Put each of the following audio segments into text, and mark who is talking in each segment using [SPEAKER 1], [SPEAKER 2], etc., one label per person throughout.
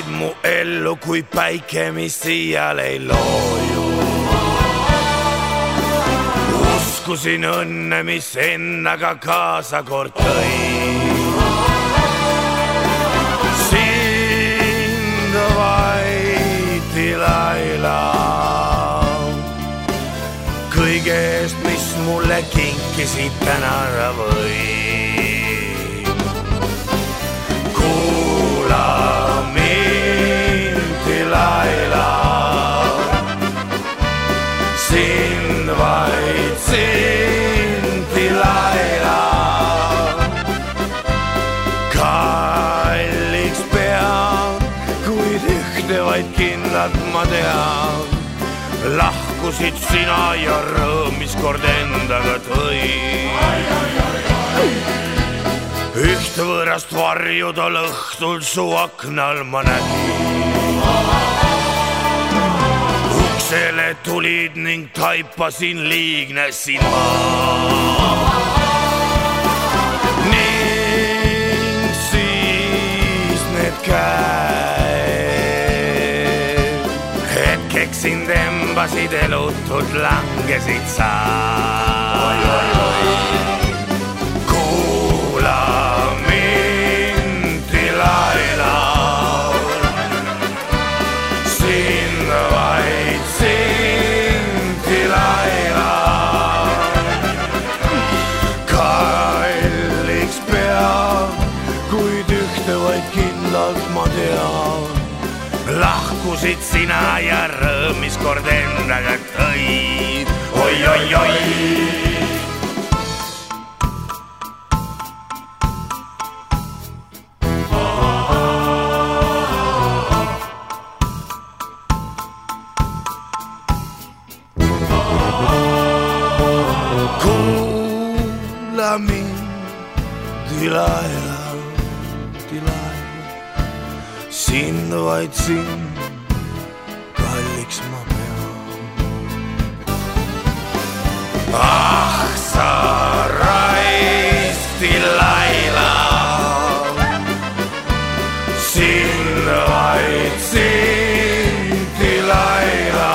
[SPEAKER 1] mu ellu kui päike, mis iial ei looju. uskusin õnne, mis endaga kaasa kord tõi. sind vaid Dilaila. kõige eest, mis mulle kinkisid täna või kindlalt ma tean, lahkusid sina ja rõõm, mis kord endaga tõi. üht võõrast varju tol õhtul su aknal ma nägin. uksele tulid ning taipasin liignesin ma. ning siis need käed. Sind embasid elutud, langesid sa. kuula mind, Dilaila. sind vaid sind, Dilaila. kalliks peab, kuid ühte vaid kindlalt ma tean lahkusid sina ja rõõm, mis kord endaga tõid oi, oi. oi-oi-oi. kuula mind, Dilaila, sind vaid sind kalliks ma pean. ah sa raisk Dilaila, sind vaid sind Dilaila.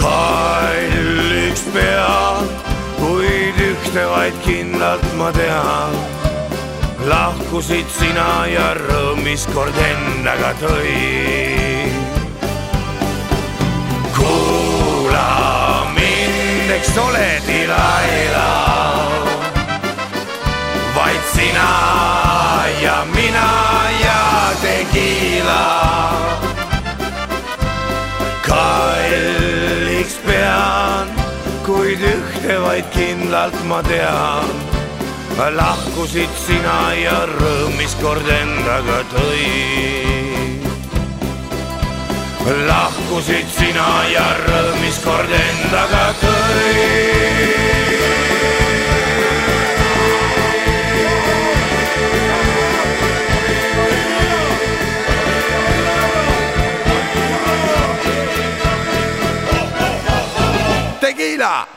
[SPEAKER 1] kalliks pean, kuid ühte vaid kindlalt ma tean lahkusid sina ja rõõm, mis kord endaga tõi. kuula mind, eks ole, Dilaila, vaid sina ja mina ja Tequila. kalliks pean, kuid ühte vaid kindlalt ma tean lahkusid sina ja rõõm, mis kord endaga tõi. lahkusid sina ja rõõm, mis kord endaga tõi. Tequila!